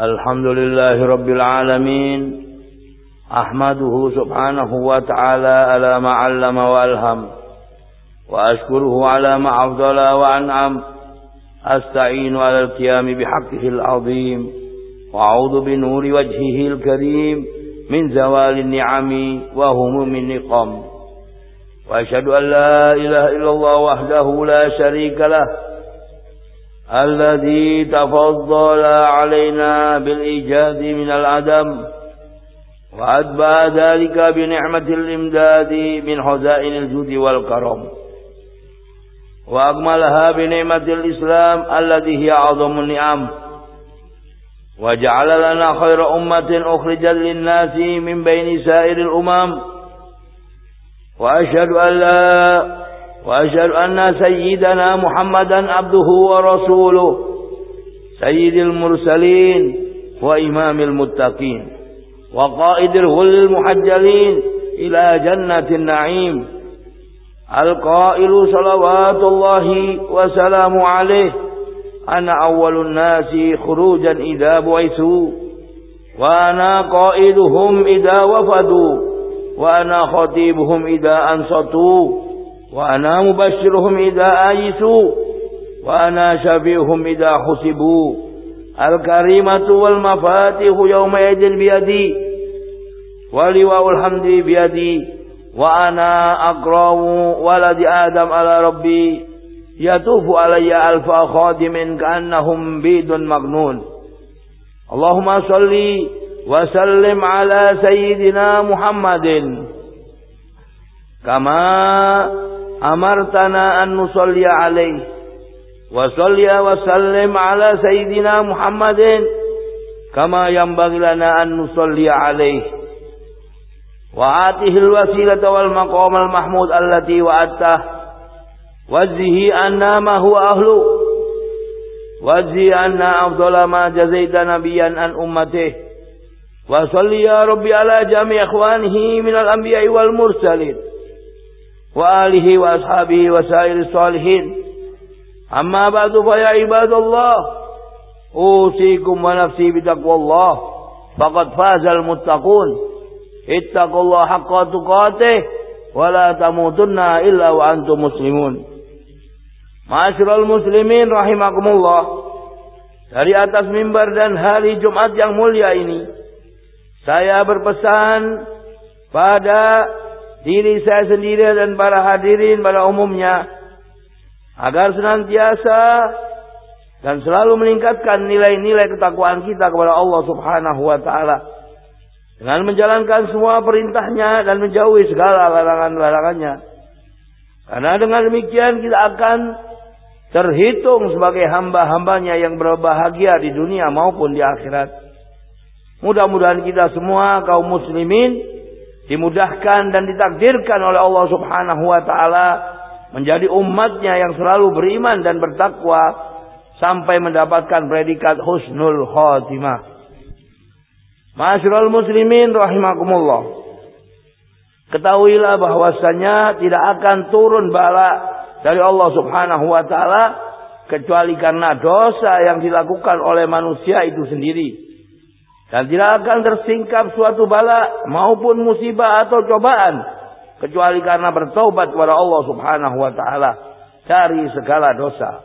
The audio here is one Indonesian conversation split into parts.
الحمد لله رب العالمين أحمده سبحانه وتعالى على ما علم وألهم وأشكره على ما أفضل وأنعم أستعين على القيام بحقه العظيم وأعوذ بنور وجهه الكريم من زوال النعم وهموم النقم وأشهد أن لا إله إلا الله وحده لا شريك له الذي تفضل علينا بالإيجاد من العدم وأتبع ذلك بنعمة الإمداد من خزائن الجود والكرم. وأكملها بنعمة الإسلام التي هي أعظم النعم. وجعل لنا خير أمة أخرجا للناس من بين سائر الأمم. وأشهد أن لا وأشهد أن سيدنا محمدا عبده ورسوله سيد المرسلين وإمام المتقين وقائد الغل المحجلين إلى جنة النعيم القائل صلوات الله وسلام عليه أنا أول الناس خروجا إذا بعثوا وأنا قائدهم إذا وفدوا وأنا خطيبهم إذا أنصتوا. وأنا مبشرهم إذا آيسوا وأنا شفيهم إذا حسبوا. الكريمة والمفاتيح يومئذ بيدي ولواء الحمد بيدي وأنا أقرأ ولد آدم على ربي. يطوف علي ألف خادم كأنهم بيد مغنون. اللهم صل وسلم على سيدنا محمد. كما أمرتنا أن نصلي عليه وصلي وسلم على سيدنا محمد كما ينبغي لنا أن نصلي عليه وآته الوسيلة والمقام المحمود التي وعدته وجزه أن ما هو أهله وجزه أن أفضل ما جزيت نبيا عن أمته وصلي يا ربي على جميع إخوانه من الأنبياء والمرسلين وآله وأصحابه وسائر الصالحين أما بعد فيا عباد الله أوصيكم ونفسي بتقوى الله فقد فاز المتقون اتقوا الله حق تقاته ولا تموتن إلا وأنتم مسلمون Masyarul muslimin rahimakumullah Dari atas mimbar dan hari Jumat yang mulia ini Saya berpesan pada diri saya sendiri dan para hadirin pada umumnya agar senantiasa dan selalu meningkatkan nilai-nilai ketakwaan kita kepada Allah Subhanahu wa taala dengan menjalankan semua perintahnya dan menjauhi segala larangan-larangannya. Karena dengan demikian kita akan terhitung sebagai hamba-hambanya yang berbahagia di dunia maupun di akhirat. Mudah-mudahan kita semua kaum muslimin dimudahkan dan ditakdirkan oleh Allah Subhanahu wa taala menjadi umatnya yang selalu beriman dan bertakwa sampai mendapatkan predikat husnul khotimah. Masyarul muslimin rahimakumullah. Ketahuilah bahwasanya tidak akan turun bala dari Allah Subhanahu wa taala kecuali karena dosa yang dilakukan oleh manusia itu sendiri. Dan tidak akan tersingkap suatu bala maupun musibah atau cobaan. Kecuali karena bertobat kepada Allah subhanahu wa ta'ala. Dari segala dosa.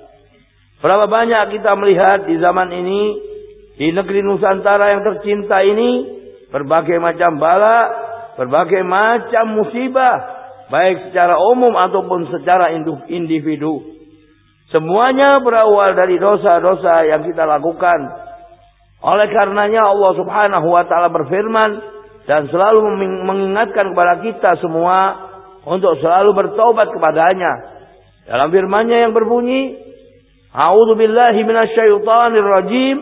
Berapa banyak kita melihat di zaman ini. Di negeri Nusantara yang tercinta ini. Berbagai macam bala. Berbagai macam musibah. Baik secara umum ataupun secara individu. Semuanya berawal dari dosa-dosa yang kita lakukan oleh karenanya Allah Subhanahu wa taala berfirman dan selalu mengingatkan kepada kita semua untuk selalu bertobat kepadanya. Dalam firman-Nya yang berbunyi, A'udzu billahi minasyaitonir rajim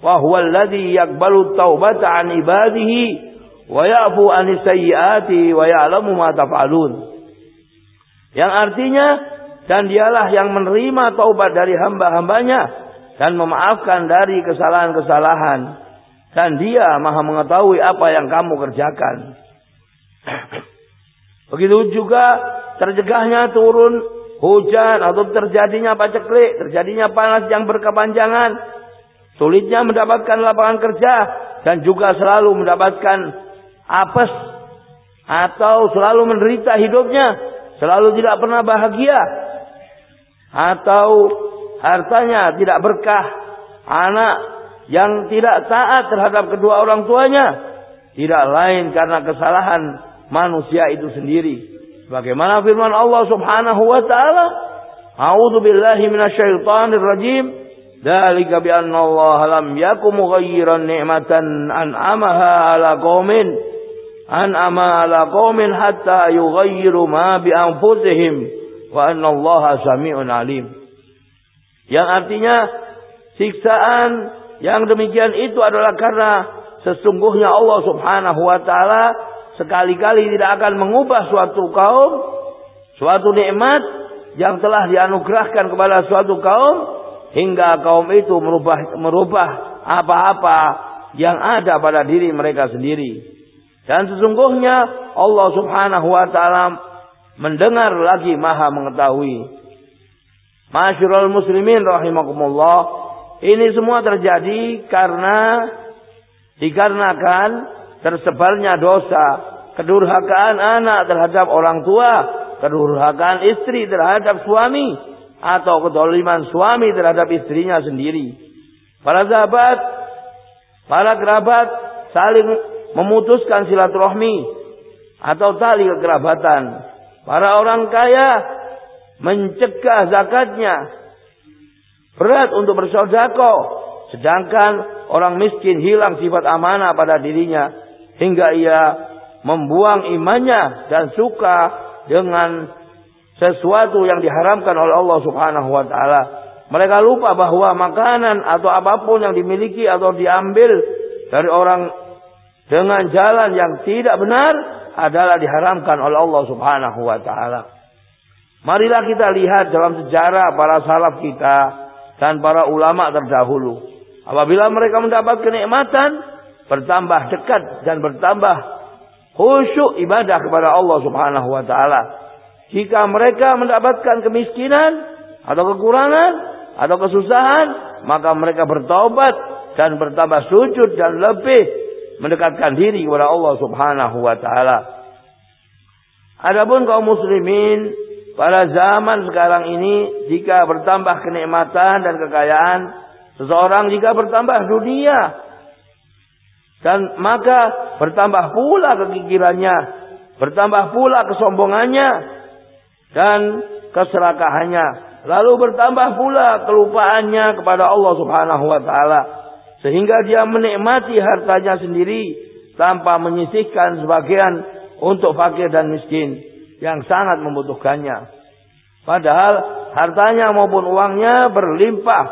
wa huwa alladhi yaqbalu taubata an ibadihi wa ya'fu anis sayyiati wa ya'lamu ma taf'alun. Yang artinya dan dialah yang menerima taubat dari hamba-hambanya dan memaafkan dari kesalahan-kesalahan dan dia maha mengetahui apa yang kamu kerjakan. Begitu juga terjegahnya turun hujan atau terjadinya paceklik, terjadinya panas yang berkepanjangan, sulitnya mendapatkan lapangan kerja dan juga selalu mendapatkan apes atau selalu menderita hidupnya, selalu tidak pernah bahagia atau hartanya tidak berkah, anak yang tidak taat terhadap kedua orang tuanya tidak lain karena kesalahan manusia itu sendiri. Bagaimana firman Allah Subhanahu wa taala, "A'udzu billahi minasyaitonir rajim." Dzalika bi anna Allah lam yakum mughayyiran ni'matan an'amaha 'ala qaumin an'ama 'ala qaumin hatta yughayyiru ma bi anfusihim wa anna Allah sami'un 'alim. Yang artinya siksaan yang demikian itu adalah karena sesungguhnya Allah Subhanahu wa taala sekali-kali tidak akan mengubah suatu kaum suatu nikmat yang telah dianugerahkan kepada suatu kaum hingga kaum itu merubah merubah apa-apa yang ada pada diri mereka sendiri. Dan sesungguhnya Allah Subhanahu wa taala mendengar lagi Maha mengetahui. Masyurul muslimin rahimakumullah, ini semua terjadi karena dikarenakan tersebarnya dosa, kedurhakaan anak terhadap orang tua, kedurhakaan istri terhadap suami, atau kedoliman suami terhadap istrinya sendiri. Para sahabat, para kerabat saling memutuskan silaturahmi atau tali kekerabatan. Para orang kaya mencegah zakatnya. Berat untuk bersodako. Sedangkan orang miskin hilang sifat amanah pada dirinya hingga ia membuang imannya dan suka dengan sesuatu yang diharamkan oleh Allah Subhanahu wa taala. Mereka lupa bahwa makanan atau apa pun yang dimiliki atau diambil dari orang dengan jalan yang tidak benar adalah diharamkan oleh Allah Subhanahu wa taala. Marilah kita lihat dalam sejarah para salaf kita dan para ulama terdahulu. Apabila mereka mendapat kenikmatan, bertambah dekat dan bertambah khusyuk ibadah kepada Allah Subhanahu wa taala. Jika mereka mendapatkan kemiskinan atau kekurangan atau kesusahan, maka mereka bertobat dan bertambah sujud dan lebih mendekatkan diri kepada Allah Subhanahu wa taala. Adapun kaum muslimin pada zaman sekarang ini jika bertambah kenikmatan dan kekayaan, seseorang jika bertambah dunia dan maka bertambah pula kegigirannya, bertambah pula kesombongannya dan keserakahannya. Lalu bertambah pula kelupaannya kepada Allah Subhanahu wa taala sehingga dia menikmati hartanya sendiri tanpa menyisihkan sebagian untuk fakir dan miskin yang sangat membutuhkannya. Padahal hartanya maupun uangnya berlimpah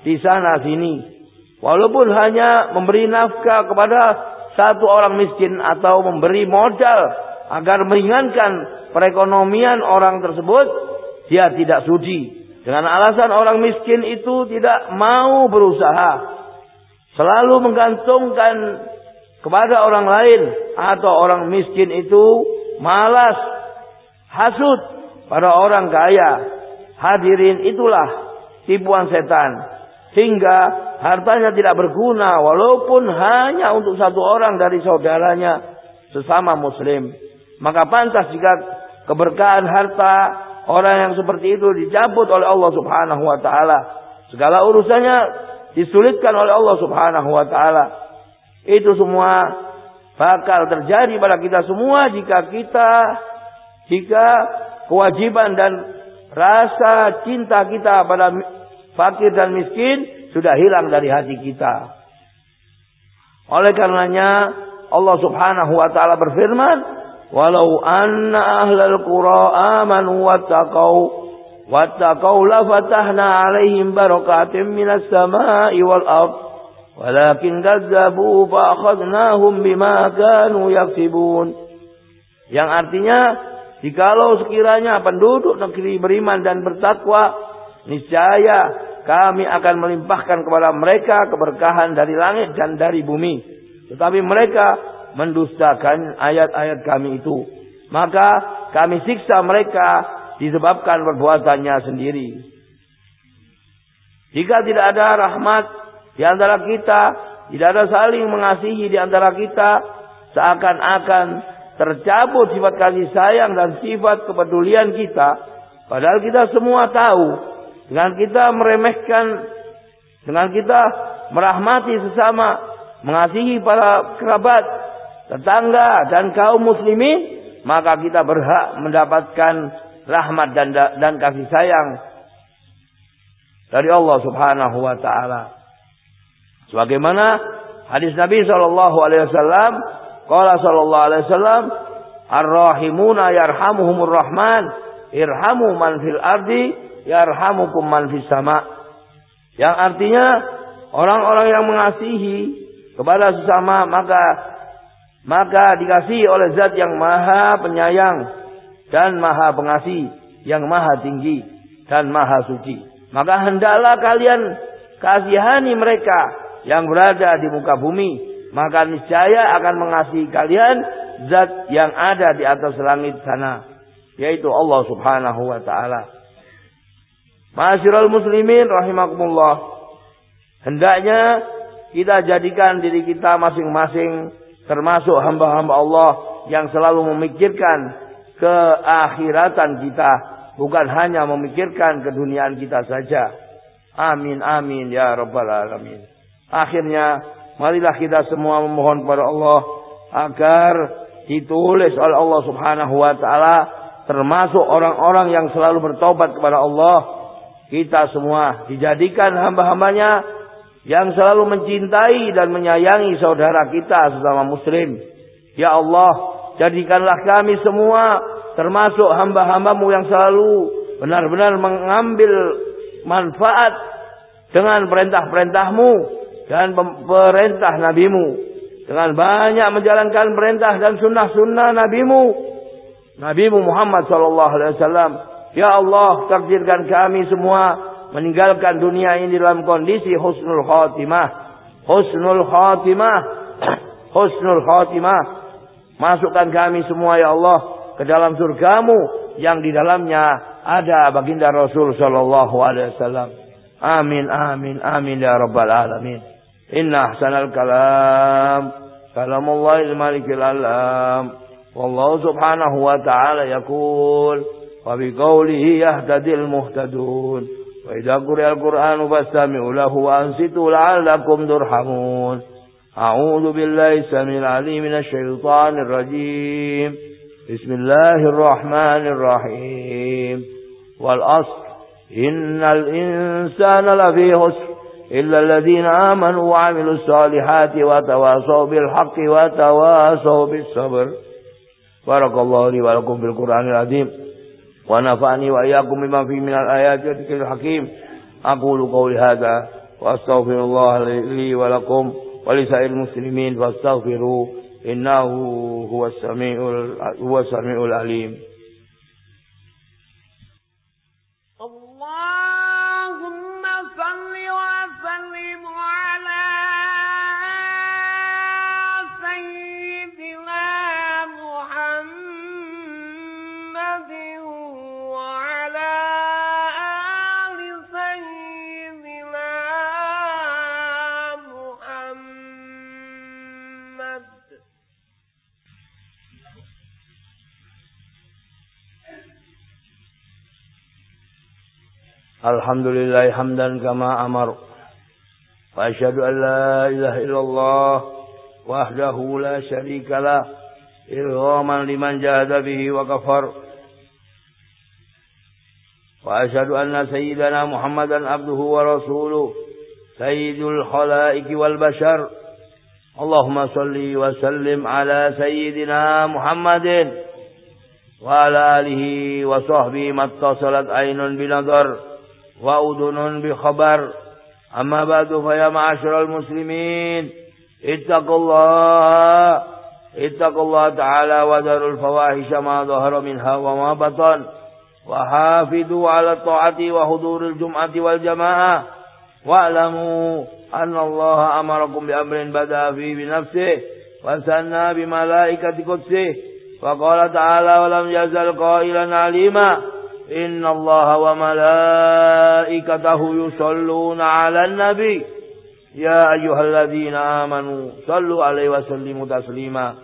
di sana sini. Walaupun hanya memberi nafkah kepada satu orang miskin atau memberi modal agar meringankan perekonomian orang tersebut, dia tidak sudi. Dengan alasan orang miskin itu tidak mau berusaha. Selalu menggantungkan kepada orang lain atau orang miskin itu malas, hasut pada orang kaya. Hadirin itulah tipuan setan. Hingga hartanya tidak berguna walaupun hanya untuk satu orang dari saudaranya sesama muslim. Maka pantas jika keberkahan harta orang yang seperti itu dicabut oleh Allah Subhanahu wa taala. Segala urusannya disulitkan oleh Allah Subhanahu wa taala. Itu semua bakal terjadi pada kita semua jika kita jika kewajiban dan rasa cinta kita pada fakir dan miskin sudah hilang dari hati kita. Oleh karenanya Allah Subhanahu wa taala berfirman, "Walau anna ahlal qura amanu wattaqau wattaqau la fatahna 'alaihim barakatim minas sama'i wal ard." Walakin kazzabu fa akhadnahum bima kanu yaksibun. Yang artinya, jikalau sekiranya penduduk negeri beriman dan bertakwa, niscaya kami akan melimpahkan kepada mereka keberkahan dari langit dan dari bumi. Tetapi mereka mendustakan ayat-ayat kami itu. Maka kami siksa mereka disebabkan perbuatannya sendiri. Jika tidak ada rahmat di antara kita, tidak ada saling mengasihi di antara kita, seakan-akan tercabut sifat kasih sayang dan sifat kepedulian kita, padahal kita semua tahu dengan kita meremehkan, dengan kita merahmati sesama, mengasihi para kerabat, tetangga dan kaum muslimin, maka kita berhak mendapatkan rahmat dan dan kasih sayang dari Allah Subhanahu wa taala. Sebagaimana hadis Nabi sallallahu alaihi wasallam, qala sallallahu alaihi wasallam, "Ar-rahimuna yarhamuhumur rahman, irhamu man fil ardi yarhamukum man fis sama." Yang artinya orang-orang yang mengasihi kepada sesama maka maka dikasih oleh zat yang maha penyayang dan maha pengasih yang maha tinggi dan maha suci maka hendaklah kalian kasihani mereka yang berada di muka bumi maka niscaya akan mengasihi kalian zat yang ada di atas langit sana yaitu Allah Subhanahu wa taala Masyiral muslimin rahimakumullah hendaknya kita jadikan diri kita masing-masing termasuk hamba-hamba Allah yang selalu memikirkan keakhiratan kita, bukan hanya memikirkan keduniaan kita saja. Amin amin ya rabbal alamin. Akhirnya marilah kita semua memohon kepada Allah agar ditulis oleh Allah Subhanahu wa taala termasuk orang-orang yang selalu bertobat kepada Allah. Kita semua dijadikan hamba-hambanya yang selalu mencintai dan menyayangi saudara kita sesama muslim. Ya Allah, jadikanlah kami semua termasuk hamba-hambamu yang selalu benar-benar mengambil manfaat dengan perintah-perintahmu dan perintah nabimu. Dengan banyak menjalankan perintah dan sunnah-sunnah nabimu. Nabimu Muhammad sallallahu alaihi wasallam. Ya Allah, takdirkan kami semua meninggalkan dunia ini dalam kondisi husnul khatimah. Husnul khatimah. husnul khatimah. Masukkan kami semua ya Allah ke dalam surgamu yang di dalamnya ada baginda Rasul sallallahu alaihi wasallam. Amin amin amin ya rabbal alamin. Ahsanal kalam kalamullahil malikil alam. Wallahu subhanahu wa ta'ala yaqul wa biqaulihi yahtadil muhtadun. وإذا قرئ القرآن فاستمعوا له وأنصتوا لعلكم ترحمون أعوذ بالله السميع العليم من الشيطان الرجيم بسم الله الرحمن الرحيم والأصل إن الإنسان لفي خسر إلا الذين آمنوا وعملوا الصالحات وتواصوا بالحق وتواصوا بالصبر. بارك الله لي ولكم في القرآن العظيم. ونفعني وإياكم بما فيه من الآيات والذكر الحكيم. أقول قولي هذا وأستغفر الله لي ولكم ولسائر المسلمين فاستغفروا إنه هو السميع هو السميع العليم. الحمد لله حمدا كما أمر. وأشهد أن لا إله إلا الله وحده لا شريك له إرغاما لمن جاهد به وكفر. وأشهد أن سيدنا محمدا عبده ورسوله سيد الخلائق والبشر. اللهم صل وسلم على سيدنا محمد وعلى آله وصحبه ما اتصلت عين بنظر. وأذن بخبر. أما بعد فيا معاشر المسلمين اتقوا الله اتقوا الله تعالى وذروا الفواحش ما ظهر منها وما بطن. وحافظوا على الطاعة وحضور الجمعة والجماعة. واعلموا أن الله أمركم بأمر بدأ فيه بنفسه وسنى بملائكة قدسه. وقال تعالى ولم يزل قائلا عليما إن الله وملائكته يصلون على النبي. يا أيها الذين آمنوا صلوا عليه وسلموا تسليما.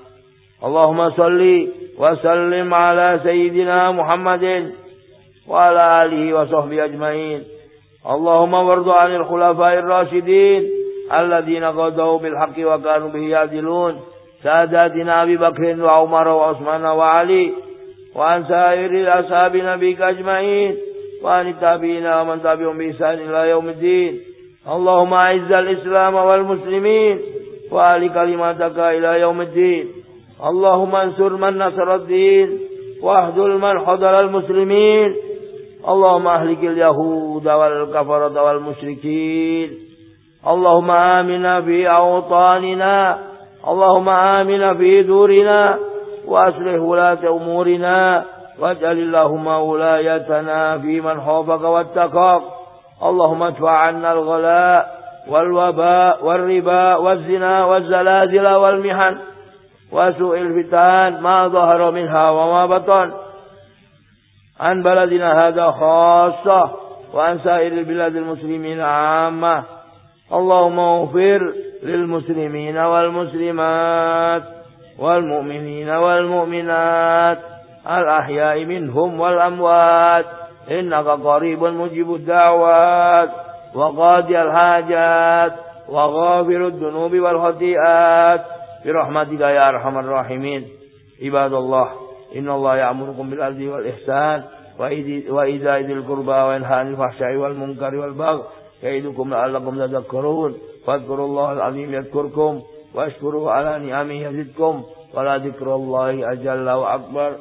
اللهم صل وسلم على سيدنا محمد وعلى آله وصحبه أجمعين. اللهم وارض عن الخلفاء الراشدين الذين قضوا بالحق وكانوا به يعدلون. ساداتنا أبي بكر وعمر وعثمان وعلي وعن سائر الأصحاب نبيك أجمعين وعن التابعين ومن تبعهم بإحسان إلى يوم الدين. اللهم أعز الإسلام والمسلمين وآل كلماتك إلى يوم الدين. اللهم انصر من نصر الدين واهدل من حضر المسلمين. اللهم أهلك اليهود والكفرة والمشركين. اللهم آمنا في أوطاننا. اللهم آمنا في دورنا. وأصلح ولاة أمورنا واجعل اللهم ولايتنا في من خوفك واتقاك. اللهم ادفع عنا الغلاء والوباء والربا والزنا والزلازل والمحن وسوء الفتان ما ظهر منها وما بطن. عن بلدنا هذا خاصة وعن سائر البلاد المسلمين عامة. اللهم اغفر للمسلمين والمسلمات. والمؤمنين والمؤمنات الأحياء منهم والأموات. إنك قريب مجيب الدعوات وقاضي الحاجات وغافر الذنوب والخطيئات. برحمتك يا أرحم الراحمين. عباد الله إن الله يأمركم بالعدل والإحسان وإيتاء ذي القربى وينهى عن الفحشاء والمنكر والبغي يعظكم لعلكم تذكرون. فاذكروا الله العظيم يذكركم. واشكروه على نعمه يزدكم ولا ذكر الله أجل وأكبر.